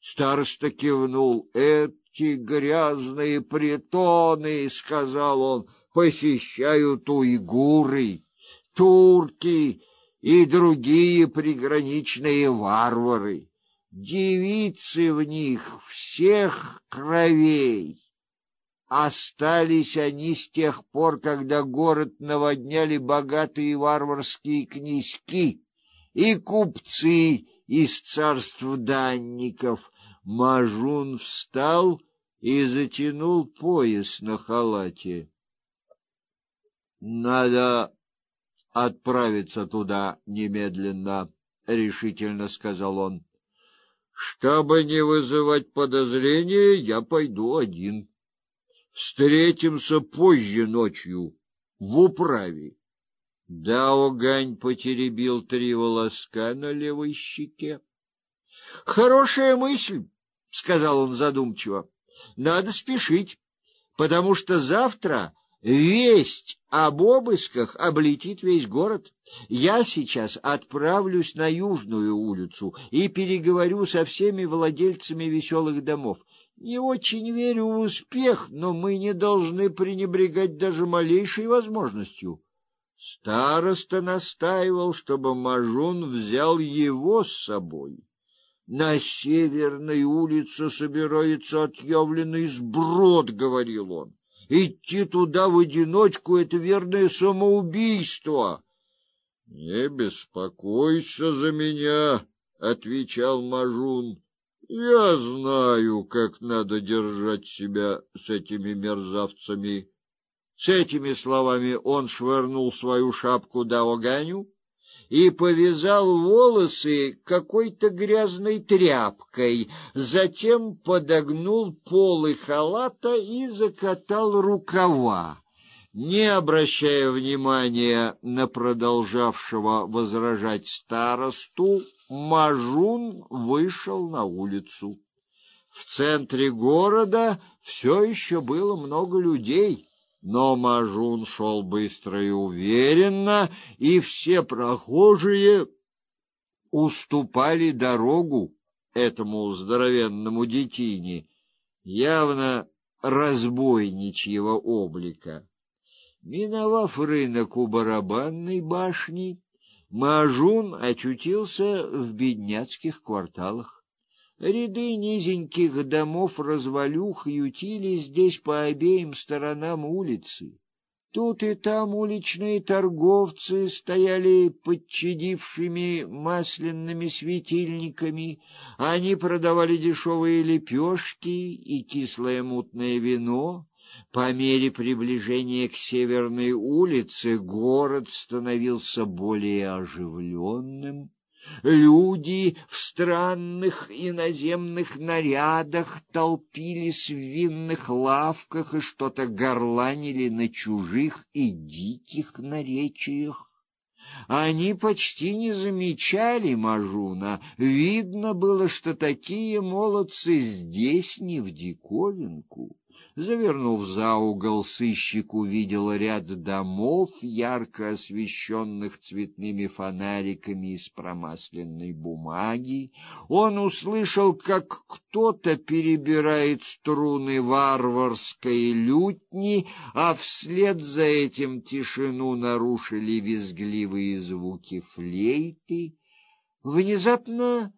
Староста кивнул. Эти грязные притоны, сказал он, посещают уйгуры, турки и другие приграничные варвары. Девицы в них всех кровей. Остались они с тех пор, когда город наводняли богатые варварские князьки и купцы из царств данников. Мажун встал и затянул пояс на халате. Надо отправиться туда немедленно, решительно сказал он. Чтобы не вызывать подозрения, я пойду один. Встретимся позже ночью в управе. Даогань потеребил три волоска на левой щеке. Хорошая мысль, сказал он задумчиво. Надо спешить, потому что завтра весть об обысках облетит весь город. Я сейчас отправлюсь на Южную улицу и переговорю со всеми владельцами веселых домов. Не очень верю в успех, но мы не должны пренебрегать даже малейшей возможностью. Староста настаивал, чтобы Мажун взял его с собой. На северной улице собирается отъявленный сброд, говорил он. Идти туда в одиночку это верное самоубийство. Не беспокойся за меня, отвечал Мажун. Я знаю, как надо держать себя с этими мерзавцами. С этими словами он швырнул свою шапку Даоганю и повязал волосы какой-то грязной тряпкой, затем подогнул полы халата и закатал рукава. Не обращая внимания на продолжавшего возражать старосту, Мажун вышел на улицу. В центре города все еще было много людей, но Мажун шел быстро и уверенно, и все прохожие уступали дорогу этому здоровенному детине, явно разбойничьего облика. Миновав рынок у барабанной башни, Мажун очутился в бедняцких кварталах. Ряды низеньких домов-развалюх ютились здесь по обеим сторонам улицы. Тут и там уличные торговцы стояли подчадившими масляными светильниками. Они продавали дешевые лепешки и кислое мутное вино. По мере приближения к северной улице город становился более оживленным. Люди в странных иноземных нарядах толпились в винных лавках и что-то горланили на чужих и диких наречиях. Они почти не замечали Мажуна. Видно было, что такие молодцы здесь не в диковинку. Завернув за угол, сыщик увидел ряд домов, ярко освещенных цветными фонариками из промасленной бумаги. Он услышал, как кто-то перебирает струны варварской лютни, а вслед за этим тишину нарушили визгливые звуки флейты. Внезапно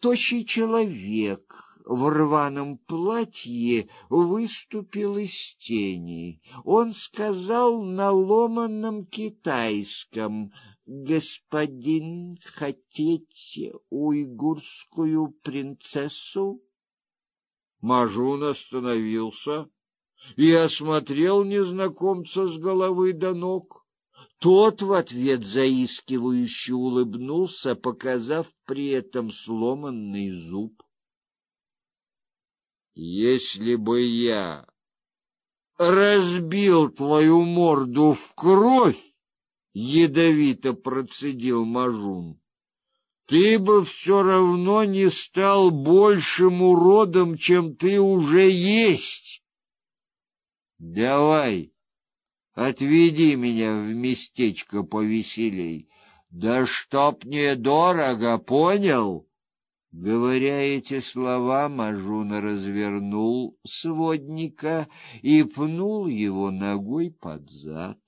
тощий человек в рваном платье выступил из тени. Он сказал на ломаном китайском: "Господин, хотите уйгурскую принцессу?" Мажун остановился и осмотрел незнакомца с головы до ног. Тот в ответ заискивающе улыбнулся, показав при этом сломанный зуб. Если бы я разбил твою морду в кровь, ядовито процедил Мажун. Ты бы все равно не стал большим уродом, чем ты уже есть. Давай, отведи меня в местечко повеселей. Да чтоб не дорого, понял? Говоря эти слова, Мажуна развернул сводника и пнул его ногой под зад.